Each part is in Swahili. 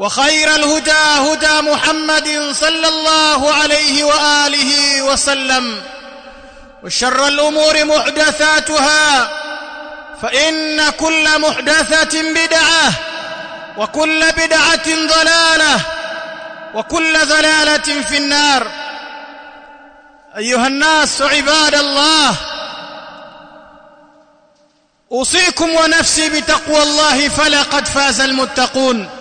وخير الهدى هدى محمد صلى الله عليه وآله وسلم وشر الأمور محدثاتها فإن كل محدثة بدعة وكل بدعة ضلالة وكل ضلالة في النار. أيها الناس عباد الله أوصيكم ونفسي بتقوى الله فلقد فاز المتقون.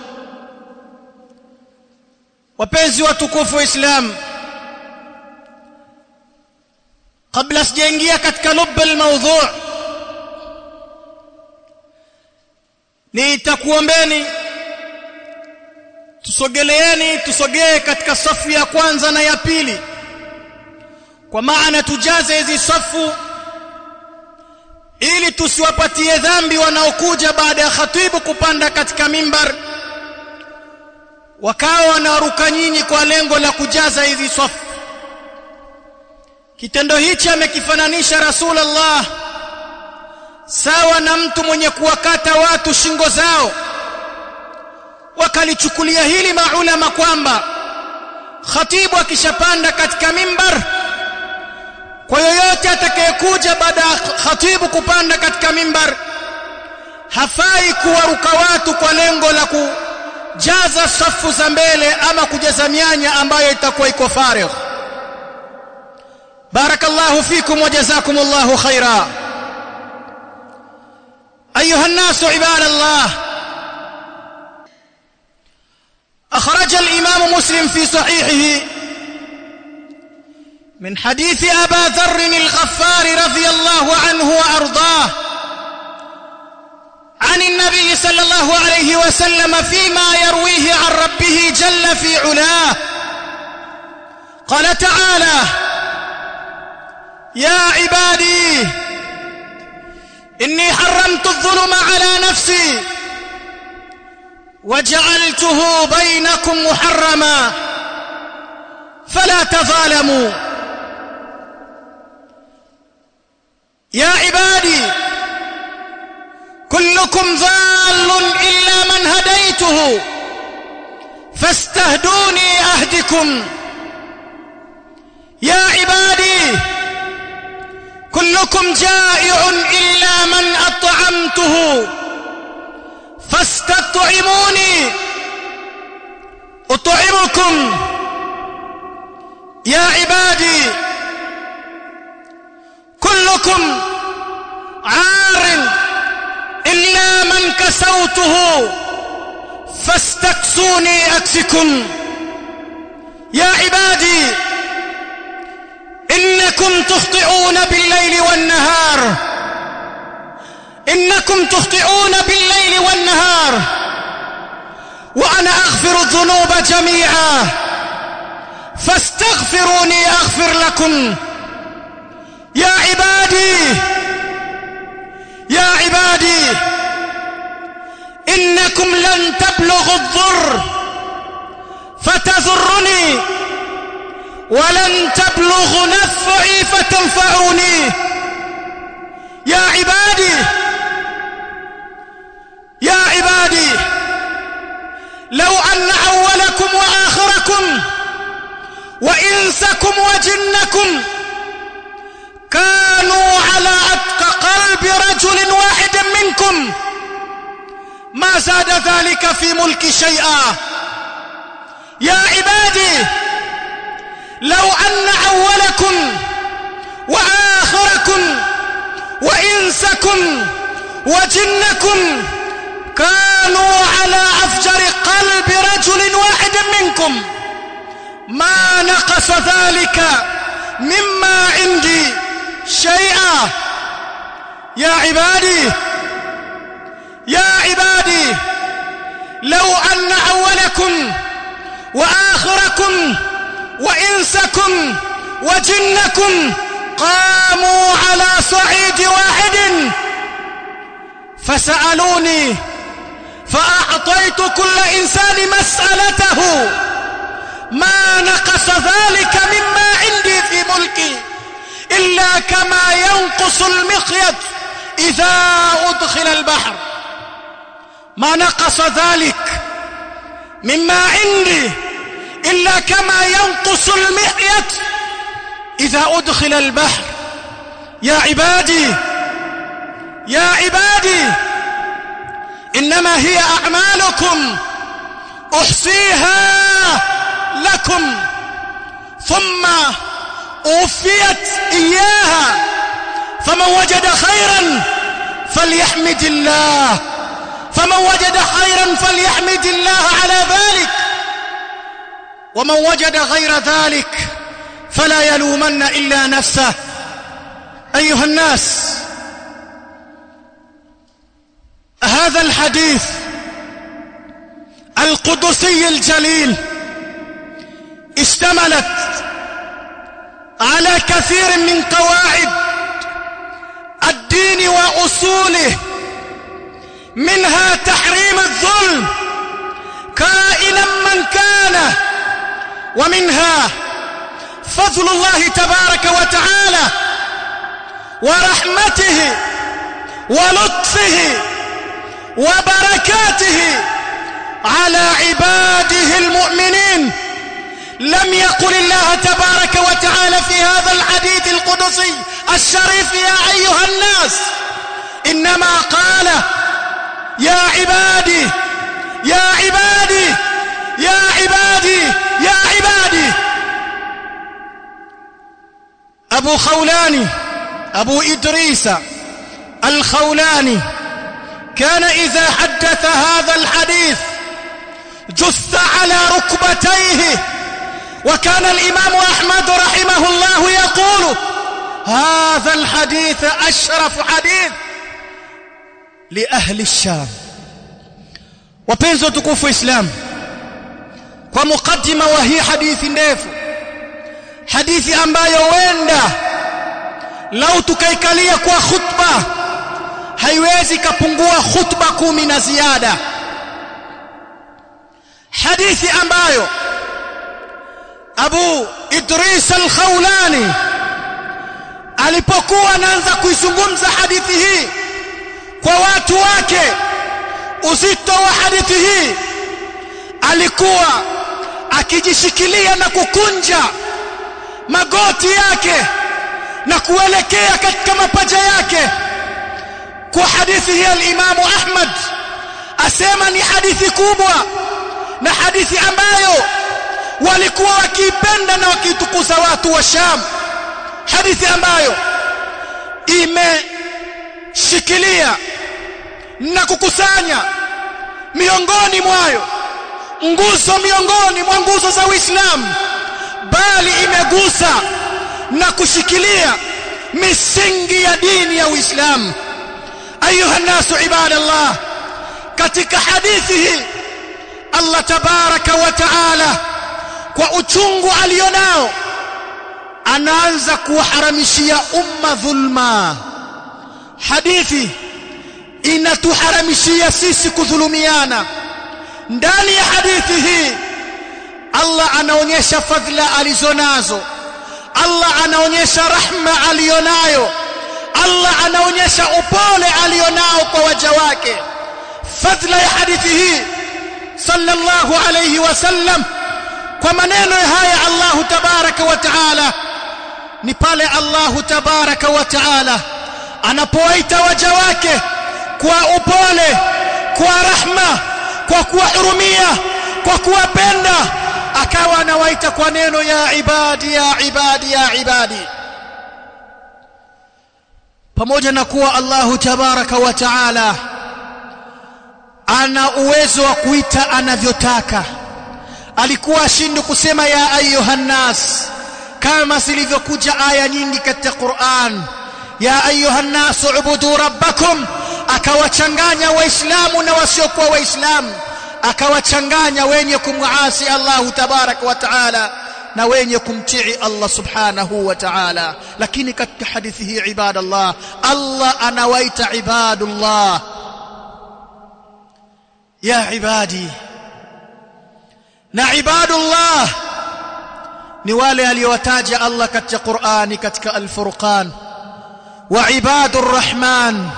Wapenzi wa tukufu wa Islam kabla sijaingia katika lub almawdhu' nitakuombeni tusogeleeni tusogee katika safu ya kwanza na ya pili. Kwa maana tujaze hizi safu ili tusiwapatie dhambi wanaokuja baada ya khatibu kupanda katika mimbar wakawa wanaruka nyinyi kwa lengo la kujaza hizi safu kitendo hichi amekifananisha rasulullah sawa na mtu mwenye kuwakata watu shingo zao. Wakalichukulia hili maulama kwamba khatibu akishapanda katika mimbar kwa yoyote atakayekuja baada ya khatibu kupanda katika mimbar hafai kuwaruka watu kwa lengo la ku jaza safu za mbele ama kujaza mianya ambayo itakuwa iko farigh barakallahu fikum wa jazakumullahu khaira ايها الناس عباد الله اخرج الامام مسلم في صحيحه من حديث ابا ذر الغفار رضي الله عنه وارضاه عن النبي صلى الله عليه وسلم فيما يرويه عن ربه جل في علاه. قال تعالى يا عبادي إني حرمت الظلم على نفسي وجعلته بينكم محرما. فلا تظالموا. يا عبادي كلكم ضال إلا من هديته. فاستهدوني أهدكم. يا عبادي كلكم جائع إلا من أطعمته. فاستطعموني. أطعمكم. يا عبادي كلكم عار إلا من كسوته فاستكسوني أكسكم يا عبادي إنكم تخطئون بالليل والنهار. إنكم تخطئون بالليل والنهار. وأنا أغفر الذنوب جميعا. فاستغفروني أغفر لكم. يا عبادي يا عبادي إنكم لن تبلغوا الضر فتذرني ولن تبلغوا نفعي فتنفعوني. يا عبادي يا عبادي لو أن أولكم وآخركم وإنسكم وجنكم كانوا على أتقى قلب رجل واحد منكم زاد ذلك في ملك شيئا. يا عبادي لو أن أولكم وآخركم وإنسكم وجنكم كانوا على أفجر قلب رجل واحد منكم ما نقص ذلك مما عندي شيئا. يا عبادي يا عبادي لو أن أولكم وآخركم وإنسكم وجنكم قاموا على صعيد واحد فسألوني فأعطيت كل إنسان مسألته. ما نقص ذلك مما عندي في ملكي إلا كما ينقص المخيط إذا أدخل البحر. ما نقص ذلك مما عندي إلا كما ينقص المخيط إذا أدخل البحر. يا عبادي يا عبادي إنما هي أعمالكم أحصيها لكم. ثم أوفيت إياها فمن وجد خيرا فليحمد الله. فمن وجد خيرا فليحمد الله على ذلك. ومن وجد غير ذلك فلا يلومن إلا نفسه. أيها الناس هذا الحديث القدسي الجليل اشتملت على كثير من قواعد الدين وأصوله منها تحريم الظلم كائنا من كان ومنها فضل الله تبارك وتعالى ورحمته ولطفه وبركاته على عباده المؤمنين. لم يقل الله تبارك وتعالى في هذا الحديث القدسي الشريف يا أيها الناس إنما قال يا عبادي يا عبادي يا عبادي يا عبادي. أبو خولاني أبو إدريس الخولاني كان إذا حدث هذا الحديث جث على ركبتيه وكان الإمام أحمد رحمه الله يقول هذا الحديث أشرف حديث. li ahli sham. Wapenzi watukufu islam kwa mukaddima wa hii hadithi ndefu hadithi ambayo wenda lau tukaikalia kwa khutba haiwezi kapungua khutba kumi na ziada. Hadithi ambayo Abu Idris al-Khawlani alipokuwa anaanza kuizungumza hadithi hii kwa watu wake. Uzito wa hadithi hii. Alikuwa akijishikilia na kukunja magoti yake na kuelekea katika mapaja yake. Kwa hadithi hii al-Imamu Ahmad asema ni hadithi kubwa na hadithi ambayo walikuwa wakiipenda na wakitukuza watu wa Sham. Hadithi ambayo imeshikilia na kukusanya miongoni mwayo nguzo miongoni mwa nguzo za Uislamu bali imegusa na kushikilia misingi ya dini ya Uislamu. Ayuha nasu ibadallah katika hadithi hii Allah tabaraka wa taala kwa uchungu alionao anaanza kuwaharamishia umma dhulma hadithi inatuharamishia sisi kudhulumiana. Ndani ya hadithi hii Allah anaonyesha fadhila alizonazo. Allah anaonyesha rahma alionayo Allah anaonyesha upole alionao kwa waja wake. Fadhila ya hadithi hii sallallahu alayhi wasallam kwa maneno haya Allah tabaraka wa taala ni pale Allah tabaraka wa taala anapowaita waja wake kwa upole kwa rahma kwa kuwahurumia kwa kuwapenda akawa anawaita kwa neno ya ibadi ya ibadi ya ibadi. Pamoja na kuwa Allahu tabaraka wa taala ana uwezo wa kuita anavyotaka alikuwa ashindi kusema ya ayuha kama zilivyokuja aya nyingi katika Qur'an ya ayuha nas ubudu rabbakum. Akawachanganya waislamu na wasiokuwa waislamu. Akawachanganya wenye kumwasi Allah tabaraka wa taala na wenye kumtii Allah subhanahu wa ta'ala. Lakini katika hadithi hii ibadallah Allah anawaita ibadullah. Ya ibadi. Na ibadullah ni wale aliyowataja Allah katika Qur'ani katika al-Furqan wa الرحمن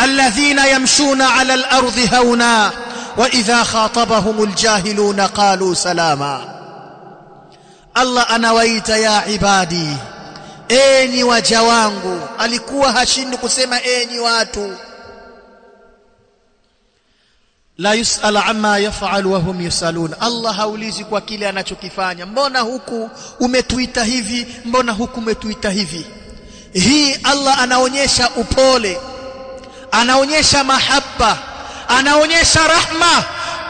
الذين يمشون على 'ala al-ardi خاطبهم الجاهلون قالوا سلاما الله qalu ويت ya ibadi enyi waja wangu. Alikuwa hashindi kusema enyi watu. La yusal amma yaf'al wa hum yusalun. Allah haulizi kwa kile anachokifanya. Mbona huku umetuita hivi? Mbona huku umetuita hivi hii Allah anaonyesha upole anaonyesha mahaba anaonyesha rahma.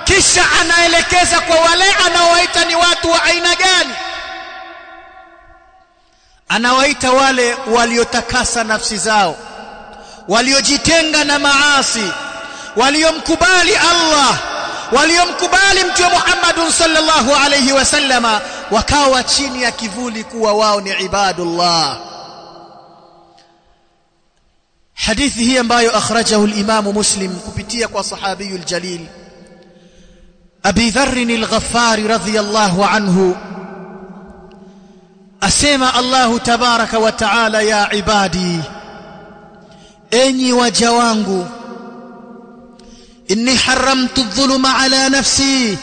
Kisha anaelekeza kwa wale anaowaita ni watu wa aina gani? Anawaita wale waliotakasa nafsi zao waliojitenga na maasi waliomkubali Allah waliomkubali mtume Muhammad sallallahu alayhi wasallama wakawa chini ya kivuli kuwa wao ni ibadullah hadithi hii ambayo akhrajahu al-Imam Muslim kupitia kwa sahabiyul jalil Abi Dharr al-Ghaffari radhiyallahu anhu asema Allahu tabaraka wa taala ya ibadi enyi waja wangu inni haramtu dhuluma ala nafsi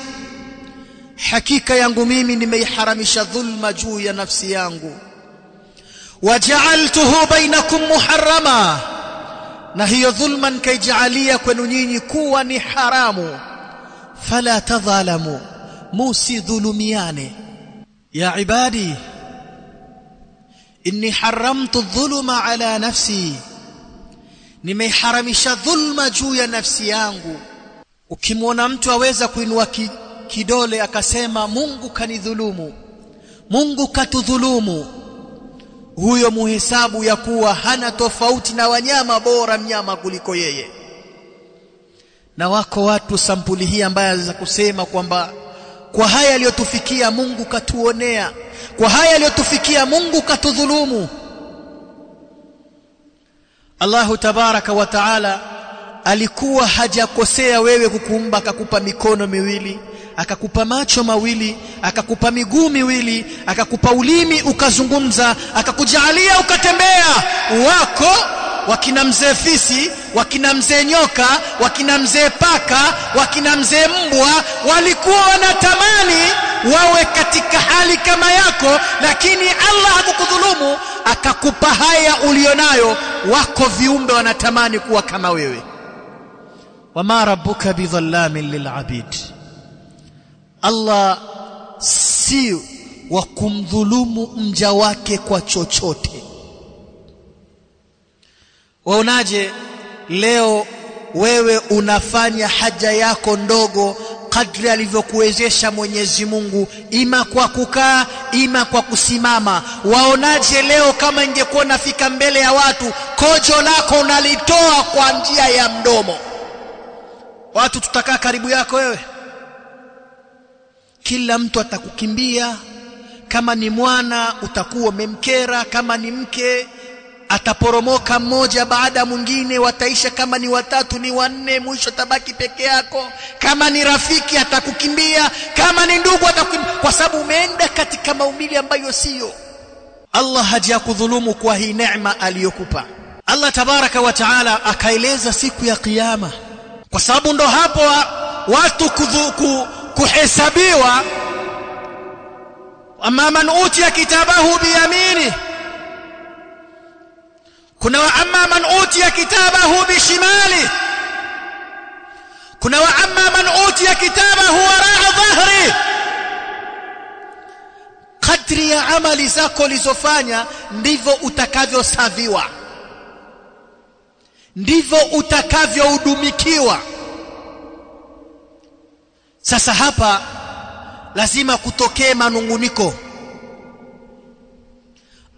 hakika yangu mimi nimeiharamisha dhulma juu ya nafsi yangu. Waja'altuhu bainakum muharrama na hiyo dhulma nikaijalia kwenu nyinyi kuwa ni haramu. Fala tadhalamu musidhulumiane. Ya ibadi inni haramtu dhuluma ala nafsi. Nimeharamisha dhulma juu ya nafsi yangu. Ukimwona mtu aweza kuinua ki, kidole akasema Mungu kanidhulumu. Mungu katudhulumu huyo muhesabu ya kuwa hana tofauti na wanyama bora mnyama kuliko yeye. Na wako watu sampuli hii ambaye za kusema kwamba kwa haya aliyotufikia Mungu katuonea kwa haya aliyotufikia Mungu katudhulumu. Allahu tabaraka wa taala alikuwa hajakosea wewe kukuumba akakupa mikono miwili akakupa macho mawili akakupa miguu miwili akakupa ulimi ukazungumza akakujalia ukatembea. Wako wakina mzee fisi wakina mzee nyoka wakina mzee paka wakina mzee mbwa walikuwa wanatamani wawe katika hali kama yako lakini Allah hakukudhulumu akakupa haya ulionayo. Wako viumbe wanatamani kuwa kama wewe. Wama rabbuka bidhallamin lilabid Allah si wa kumdhulumu mja wake kwa chochote. Waonaje leo wewe unafanya haja yako ndogo kadri alivyokuwezesha Mwenyezi Mungu ima kwa kukaa ima kwa kusimama. Waonaje leo kama ingekuwa nafika mbele ya watu kojo lako unalitoa kwa njia ya mdomo? Watu tutakaa karibu yako wewe kila mtu atakukimbia. Kama ni mwana utakuwa umemkera. Kama ni mke ataporomoka mmoja baada mwingine wataisha. Kama ni watatu ni wanne mwisho tabaki peke yako. Kama ni rafiki atakukimbia. Kama ni ndugu atakukimbia. Kwa sababu umeenda katika maumili ambayo sio Allah hajakudhulumu kwa hii neema aliyokupa. Allah tabaraka wa taala akaeleza siku ya kiyama. Kwa sababu ndo hapo watu kudhuku, kuhesabiwa. Amma man utiya kitabahu biyamini. Kuna wa amma man utiya kitabahu bishimali. Kuna wa amma man utiya kitabahu waraa dhahri. Kadri ya amali zako ulizofanya ndivyo utakavyosaviwa. Ndivyo utakavyohudumikiwa sasa hapa lazima kutokee manunguniko.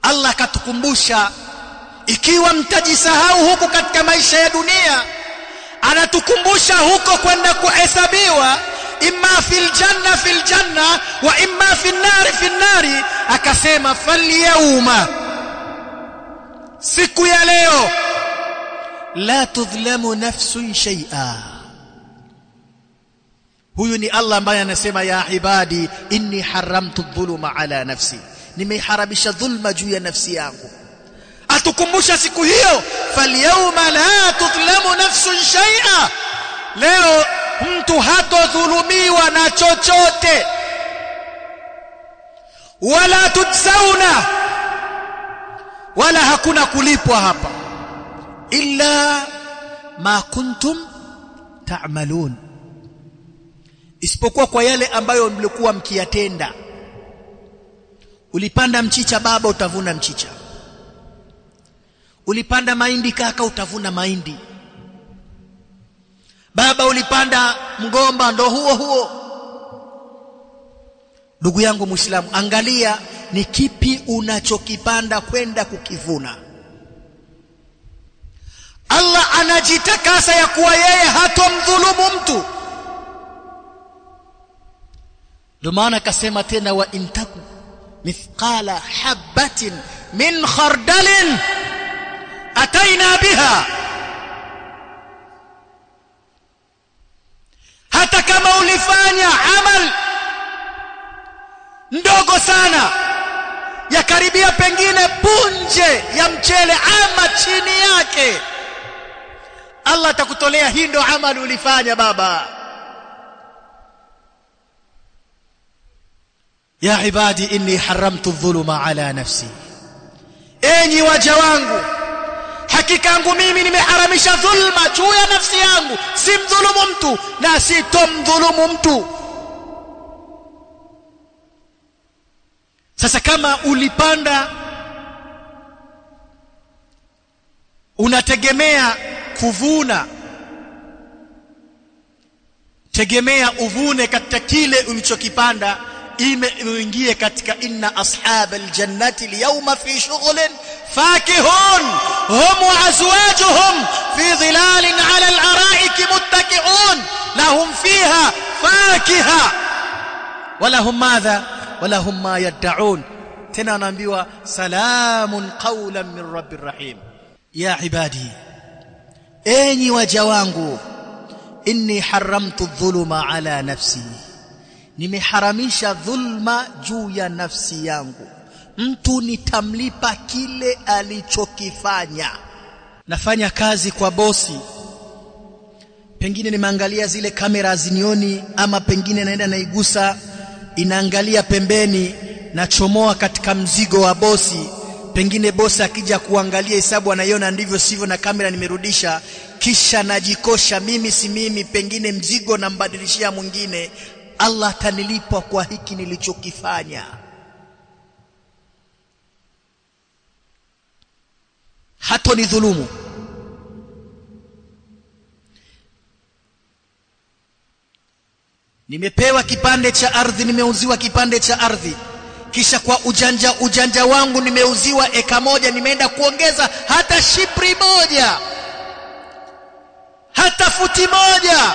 Allah katukumbusha ikiwa mtajisahau huku katika maisha ya dunia anatukumbusha huko kwenda kuhesabiwa imma fil janna fil janna wa imma fil nari fil nari akasema falyawma siku ya leo la tudhlamu nafsun shay'a huyu ni Allah ambaye anasema ya ibadi inni haramtu dhuluma ala nafsi. Nimeharamisha dhulma juu ya nafsi yangu. Atukumbusha siku hiyo falyawma la tudhlamu nafsun shay'a. Leo mtu hatodhulumiwa na chochote. Wala tujzauna wala hakuna kulipwa hapa. Illa ma kuntum ta'malun isipokuwa kwa yale ambayo mlikuwa mkiyatenda. Ulipanda mchicha baba utavuna mchicha. Ulipanda mahindi kaka utavuna mahindi. Baba ulipanda mgomba ndo huo huo. Ndugu yangu muislamu angalia ni kipi unachokipanda kwenda kukivuna. Allah anajitakasa ya kuwa yeye hatomdhulumu mtu ndio maana akasema tena wa intaku mithqala habatin min khardalin ataina biha. Hata kama ulifanya amal ndogo sana yakaribia pengine punje ya mchele ama chini yake Allah atakutolea hii ndo amali ulifanya baba ya ibadi inni haramtu dhuluma ala nafsi. Enyi waja wangu hakika yangu mimi nimeharamisha dhulma juu ya nafsi yangu. Simdhulumu mtu na sitomdhulumu mtu. Sasa kama ulipanda unategemea kuvuna tegemea uvune katika kile ulichokipanda ime uingie katika inna ashabal jannati alyawma fi shughlin fakihun hum wa azwajuhum fi dhilalin ala al-ara'iki muttaki'un lahum fiha fakiha walahum madha walahum ma yad'un tena anaambiwa salamun qawlan min rabbir rahim ya ibadi enyi waja wangu inni haramtu dhuluma ala nafsi nimeharamisha dhulma juu ya nafsi yangu. Mtu nitamlipa kile alichokifanya. Nafanya kazi kwa bosi. Pengine nimeangalia zile kamera zinioni ama pengine naenda naigusa inaangalia pembeni nachomoa katika mzigo wa bosi. Pengine bosi akija kuangalia hesabu anaiona ndivyo sivyo na kamera nimerudisha kisha najikosha mimi si mimi pengine mzigo nambadilishia mwingine Allah atanilipa kwa hiki nilichokifanya. Hato ni dhulumu. Nimepewa kipande cha ardhi nimeuziwa kipande cha ardhi. Kisha kwa ujanja ujanja wangu nimeuziwa eka moja nimeenda kuongeza hata shipri moja hata futi moja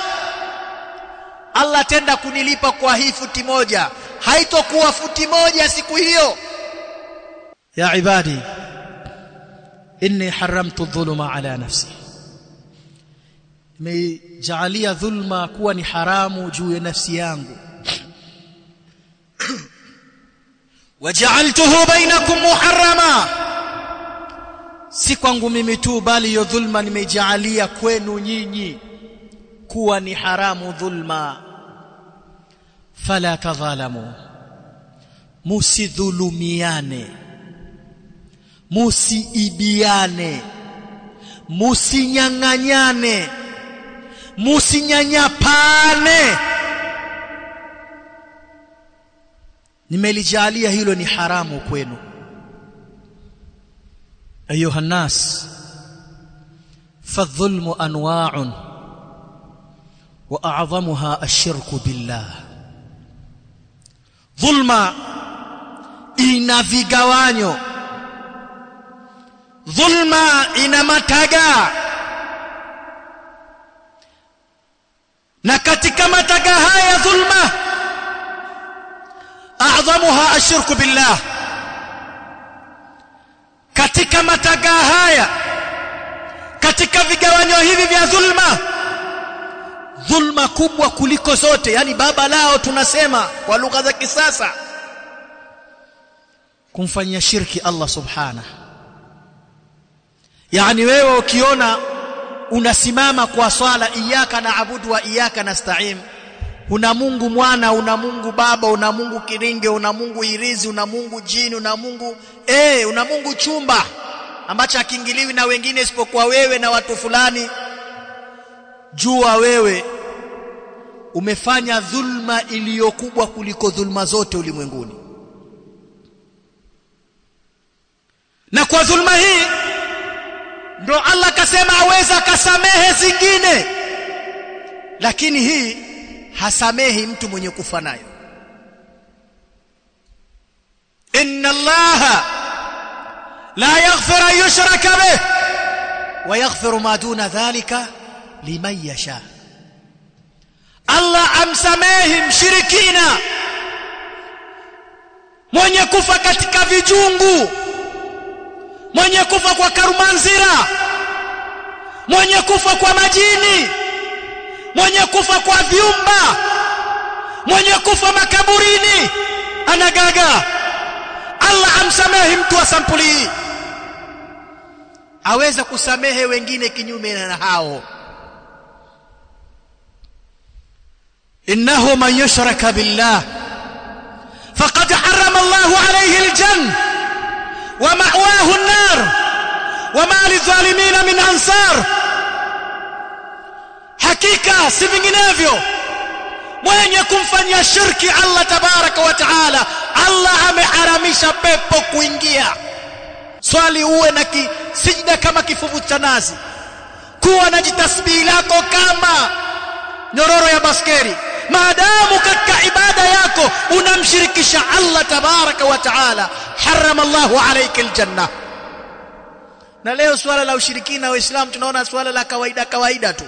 Allah tenda kunilipa kwa hii futi moja. Haitokuwa futi moja siku hiyo. Ya ibadi inni haramtu dhuluma ala nafsi. Nimejaalia dhulma kuwa ni haramu juu ya nafsi yangu. Waja'altuhu bainakum muharrama. Si kwangu mimi tu bali yo dhulma nimejaalia kwenu nyinyi kuwa ni haramu dhulma fala tadhalamu musidhulumiane musiibiane musinyang'anyane musinyanyapane. Nimelijalia hilo ni haramu kwenu. Ayuha nnas fadhulmu anwa'un wa a'dhamuha ashirku billah dhulma ina vigawanyo. Dhulma ina mataga. Na katika mataga haya dhulma a'dhamuha ashirku billah. Katika mataga haya katika vigawanyo hivi vya dhulma dhulma kubwa kuliko zote. Yani baba lao tunasema kwa lugha za kisasa kumfanyia shirki Allah subhana yani wewe ukiona unasimama kwa swala iyaka na abudu wa iyaka nastaim una Mungu mwana una Mungu baba una Mungu kiringe una Mungu irizi una Mungu jini una Mungu eh una Mungu chumba ambacho akiingiliwi na wengine isipokuwa wewe na watu fulani jua wewe umefanya dhulma iliyokubwa kuliko dhulma zote ulimwenguni. Na kwa dhulma hii ndo Allah kasema aweza kasamehe zingine lakini hii hasamehi mtu mwenye kufa nayo. Inna allaha la yaghfiru an yushraka bih wa yaghfiru ma duna dhalika liman yasha. Allah amsamehi mshirikina. Mwenye kufa katika vijungu. Mwenye kufa kwa karumanzira. Mwenye kufa kwa majini. Mwenye kufa kwa vyumba. Mwenye kufa makaburini. Anagaga. Allah amsamehi mtu wa sampuli. Hii aweza kusamehe wengine kinyume na hao innahu man yushraka billah faqad harrama Allahu alayhi aljanna wa ma'wahu an-nar wa ma lidh-dhalimin min ansar hakika si vinginevyo mwenye kumfanyia shirki Allah tabaraka wa taala Allah ameharamisha pepo kuingia swali uwe na ki, sijda kama kifuvu cha nazi kuwa na jitasbihi lako kama nyororo ya baskeri maadamu katika ibada yako unamshirikisha Allah tabaraka wa taala harama Allahu alayka aljanna. Na leo swala la ushirikina wa Islam tunaona swala la kawaida kawaida tu.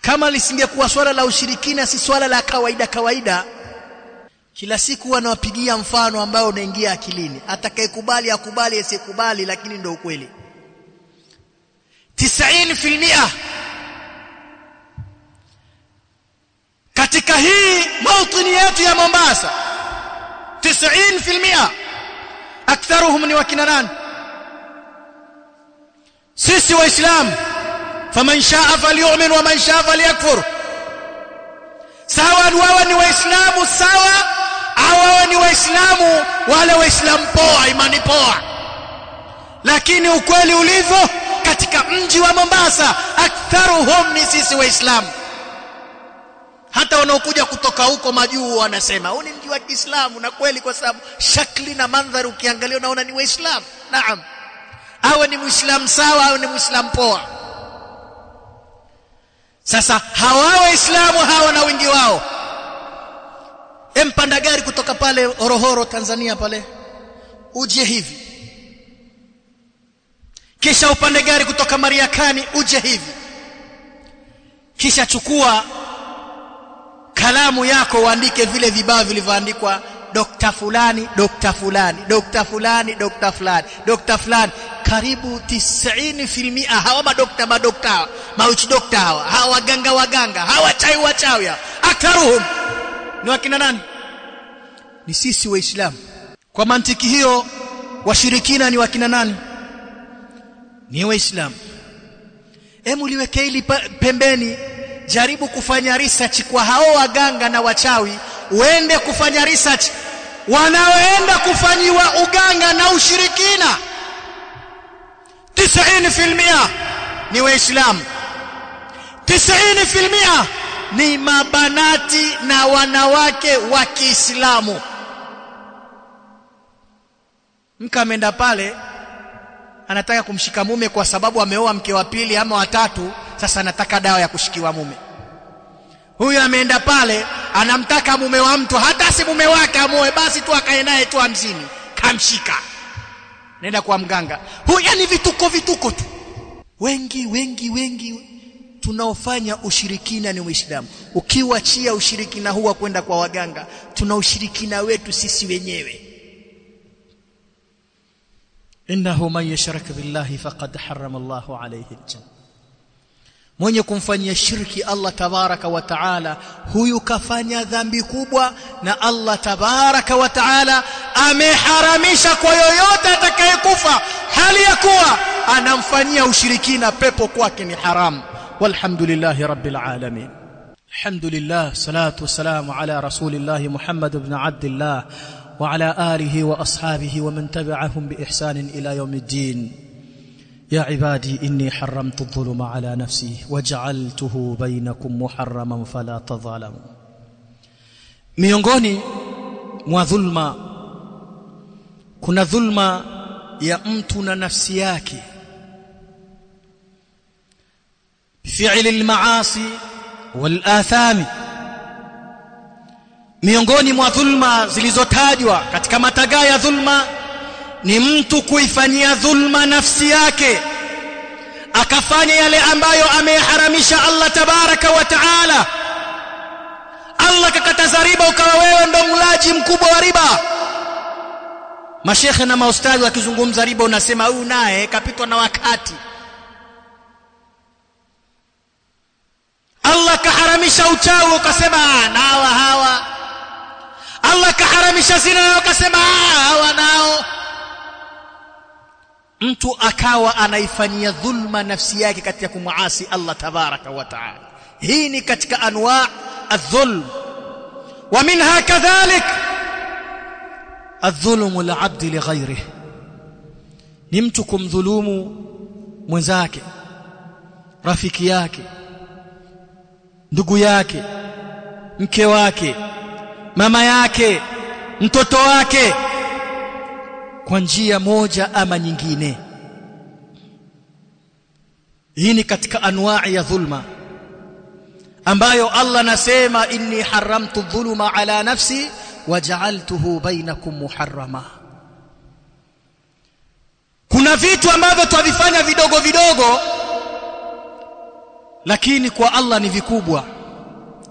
Kama lisingekuwa swala la ushirikina si swala la kawaida kawaida. Kila siku wanawapigia mfano ambao unaingia akilini. Atakayekubali akubali asiyekubali lakini ndio ukweli. 90% katika hii mautini yetu ya Mombasa 90% aktharuhum ni wakina nani? Sisi waislamu faman shaa falyu'min wa man shaa falyakfur. Sawa wawe ni waislamu sawa au wawe ni waislamu wale waislamu poa imani poa. Lakini ukweli ulivyo katika mji wa Mombasa aktharuhum ni sisi waislamu hata wanaokuja kutoka huko majuu wanasema huu ni mji wa Kiislamu. Na kweli kwa sababu shakli na mandhari ukiangalia unaona ni waislamu. Naam. Awe ni muislamu sawa awe ni muislamu poa. Sasa hawa waislamu hawa na wingi wao. Empanda gari kutoka pale Horohoro Tanzania pale. Uje hivi. Kisha upande gari kutoka Mariakani uje hivi. Kisha chukua kalamu yako uandike vile vibao vilivyoandikwa dokta fulani dokta fulani dokta fulani dokta fulani dokta fulani. Karibu 90% hawa madokta madokta mauchi dokta hawa hawa waganga waganga hawa chai wachawi aktharuhum ni wakina nani? Ni sisi waislamu. Kwa mantiki hiyo washirikina ni wakina nani? Ni waislamu. Hemu liweke hili pembeni jaribu kufanya research kwa hao waganga na wachawi uende kufanya research. Wanaoenda kufanyiwa uganga na ushirikina. 90% ni waislamu. 90% ni mabanati na wanawake wa Kiislamu. Mke ameenda pale anataka kumshika mume kwa sababu ameoa mke wa pili ama watatu sasa nataka dawa ya kushikiwa mume. Huyu ameenda pale anamtaka mume wa mtu hata si mume wake amoe basi tu akae naye tu hamsini. Kamshika. Nenda kwa mganga. Huyu yani vituko vituko tu. Wengi wengi wengi tunaofanya ushirikina ni uislamu ukiwachia ushirikina huwa kwenda kwa waganga. Tuna ushirikina wetu sisi wenyewe. Innahu man yashrak billahi faqad harrama Allahu alayhi aljanna mwenye kumfanyia shirki Allah tabaraka wa taala huyu kafanya dhambi kubwa na Allah tabaraka wa taala ameharamisha kwa yoyote atakayekufa hali ya kuwa anamfanyia ushirikina pepo kwake ni haramu walhamdulillahi rabbil alamin alhamdulillah salatu wassalamu ala rasulillahi muhammad ibn abdillah وعلى آله وأصحابه ومن تبعهم بإحسان إلى يوم الدين يا عبادي إني حرمت الظلم على نفسي وجعلته بينكم محرما فلا تظالموا miongoni mwa dhulma kuna dhulma ya mtu na nafsi yake fi'li al-ma'asi wal-athami miongoni mwa dhulma zilizotajwa katika matagaa ya dhulma ni mtu kuifanyia dhulma nafsi yake akafanya yale ambayo ameyaharamisha Allah tabaraka wa taala. Allah kakataza riba ukawa wewe ndo mlaji mkubwa wa riba. Mashekhe na maustadhi wakizungumza riba unasema huyu naye kapitwa na wakati. Allah kaharamisha uchawi ukasema nawa hawa. Allah kaharamisha zina na ukasema hawa nao mtu akawa anaifanyia dhulma nafsi yake katika kumuasi Allah tabaraka wa taala. Hii ni katika anwa adh-dhulm. Wa minha kadhalik? Adh-dhulm al-'abd ni mtu kumdhulumu mwenzake rafiki yake ndugu yake mke wake mama yake mtoto wake kwa njia moja ama nyingine. Hii ni katika anwa'i ya dhulma ambayo Allah nasema inni haramtu dhuluma ala nafsi waja'altuhu bainakum muharrama. Kuna vitu ambavyo twavifanya vidogo vidogo lakini kwa Allah ni vikubwa.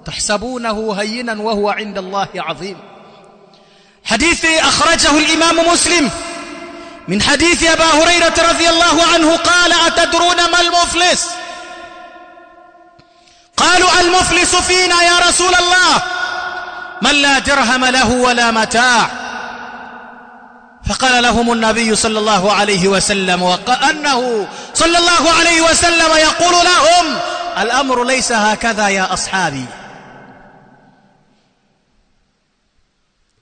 Tahsabunahu hayyinan wa huwa 'inda Allahi 'azim. Hadithi akhrajahu al-imam muslim من حديث أبا هريرة رضي الله عنه قال أتدرون ما المفلس؟ قالوا المفلس فينا يا رسول الله. من لا درهم له ولا متاع. فقال لهم النبي صلى الله عليه وسلم وكأنه صلى الله عليه وسلم يقول لهم الأمر ليس هكذا يا أصحابي.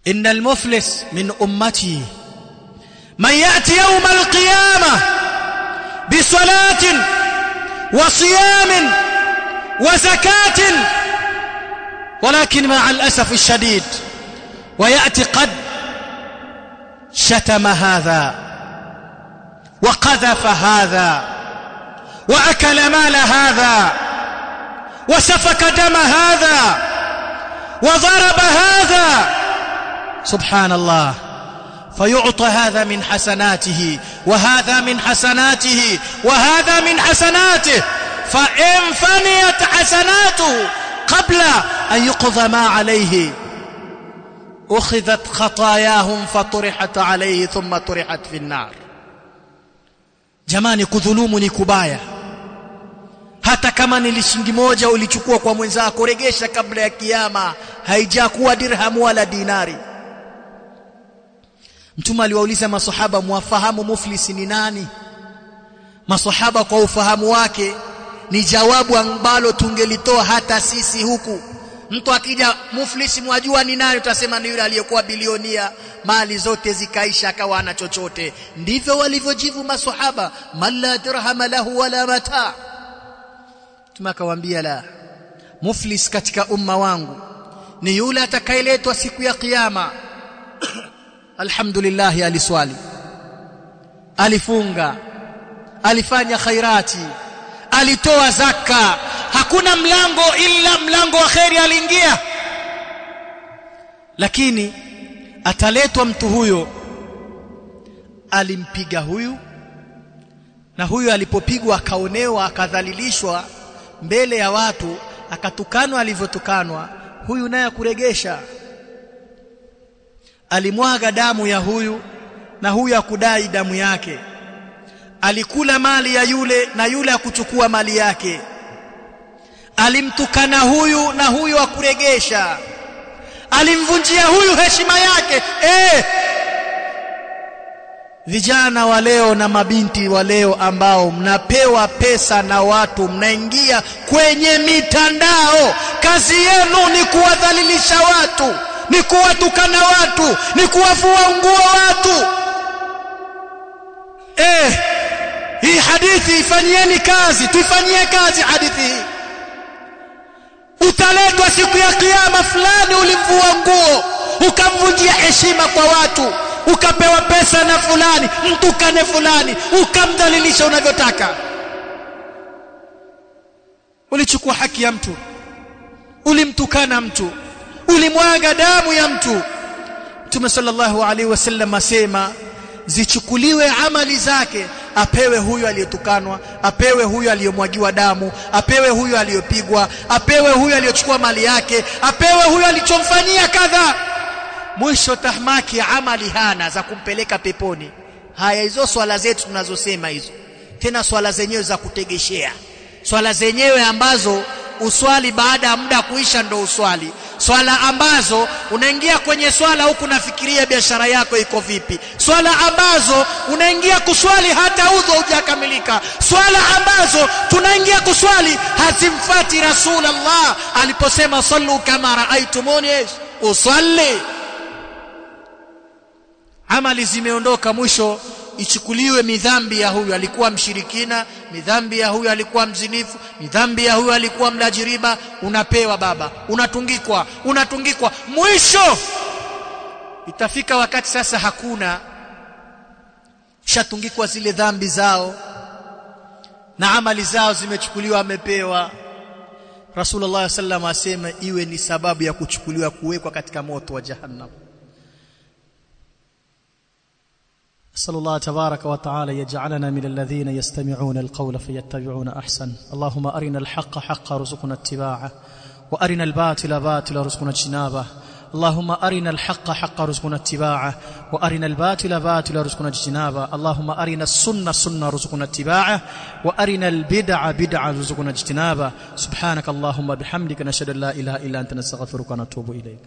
إن المفلس من أمتي. من يأتي يوم القيامة بصلاة وصيام وزكاة ولكن مع الأسف الشديد ويأتي قد شتم هذا وقذف هذا وأكل مال هذا وسفك دم هذا وضرب هذا. سبحان الله. فيعطى هذا من حسناته وهذا من حسناته وهذا من حسناته فإن فنيت حسناته قبل أن يقضى ما عليه ukhidhat khatayahum faturihat alayhi thumma turihat fi an-nar jamani kudhulumu ni kubaya hata kama ni lishingi moja ulichukua kwa mwenzako regesha kabla ya kiyama haijakuwa dirhamu wala dinari mtume aliwauliza masahaba mwafahamu muflisi ni nani? Maswahaba kwa ufahamu wake ni jawabu ambalo tungelitoa hata sisi huku. Mtu akija muflisi mwajua ni nani? Utasema ni yule aliyekuwa bilionia mali zote zikaisha akawa ana chochote. Ndivyo walivyojivu maswahaba man la dirhama lahu wala mata. Tumakawaambia la muflis katika umma wangu ni yule atakayeletwa siku ya kiyama alhamdulillah aliswali. Alifunga. Alifanya khairati. Alitoa zaka hakuna mlango ila mlango wa khairi aliingia. Lakini ataletwa mtu huyo. Alimpiga huyu. Na huyu alipopigwa akaonewa akadhalilishwa mbele ya watu akatukanwa alivyotukanwa huyu naye akuregesha alimwaga damu ya huyu na huyu akudai damu yake. Alikula mali ya yule na yule akuchukua mali yake. Alimtukana huyu na huyu akuregesha alimvunjia huyu heshima yake. Eh! Vijana wa leo na mabinti wa leo ambao mnapewa pesa na watu mnaingia kwenye mitandao. Kazi yenu ni kuwadhalilisha watu ni kuwatukana watu ni kuwafua nguo watu. Eh hii hadithi ifanyieni kazi tuifanyie kazi hadithi hii. Utaletwa siku ya kiyama fulani ulimvua nguo ukamvunjia heshima kwa watu ukapewa pesa na fulani mtukane fulani ukamdhalilisha unavyotaka. Ulichukua haki ya mtu ulimtukana mtu ulimwaga damu ya mtu. Mtume sallallahu alaihi wasallam asema zichukuliwe amali zake apewe huyo aliyetukanwa apewe huyo aliyomwagiwa damu apewe huyo aliyopigwa apewe huyo aliyochukua mali yake apewe huyo alichomfanyia kadha. Mwisho tahmaki amali hana za kumpeleka peponi. Haya hizo swala zetu tunazosema hizo. Tena swala zenyewe za kutegeshea. Swala zenyewe ambazo uswali baada ya muda kuisha ndo uswali. Swala ambazo unaingia kwenye swala huku nafikiria biashara yako iko vipi. Swala ambazo unaingia kuswali hata udhu hujakamilika swala ambazo tunaingia kuswali hazimfati rasulullah. Aliposema sallu kama raaitumuni usalli. Amali zimeondoka mwisho ichukuliwe midhambi ya huyu alikuwa mshirikina midhambi ya huyu alikuwa mzinifu midhambi ya huyu alikuwa mlajiriba. Unapewa baba unatungikwa unatungikwa. Mwisho! Itafika wakati sasa hakuna shatungikwa zile dhambi zao na amali zao zimechukuliwa amepewa. Rasulullah sallallahu alaihi wasallam asema iwe ni sababu ya kuchukuliwa kuwekwa katika moto wa jahannam أسأل الله تبارك وتعالى يجعلنا من الذين يستمعون القول فيتبعون أحسن. اللهم أرنا الحق حقا رزقنا اتباعه وأرنا الباطل باطلا رزقنا اجتنابه. اللهم أرنا الحق حقا رزقنا اتباعه وأرنا الباطل باطلا رزقنا اجتنابه. اللهم أرنا السنة سنة رزقنا اتباعه وأرنا البدع بدعا رزقنا اجتنابه. سبحانك اللهم بحمدك نشهد أن لا إله إلا أنت نستغفرك ونتوب إليك.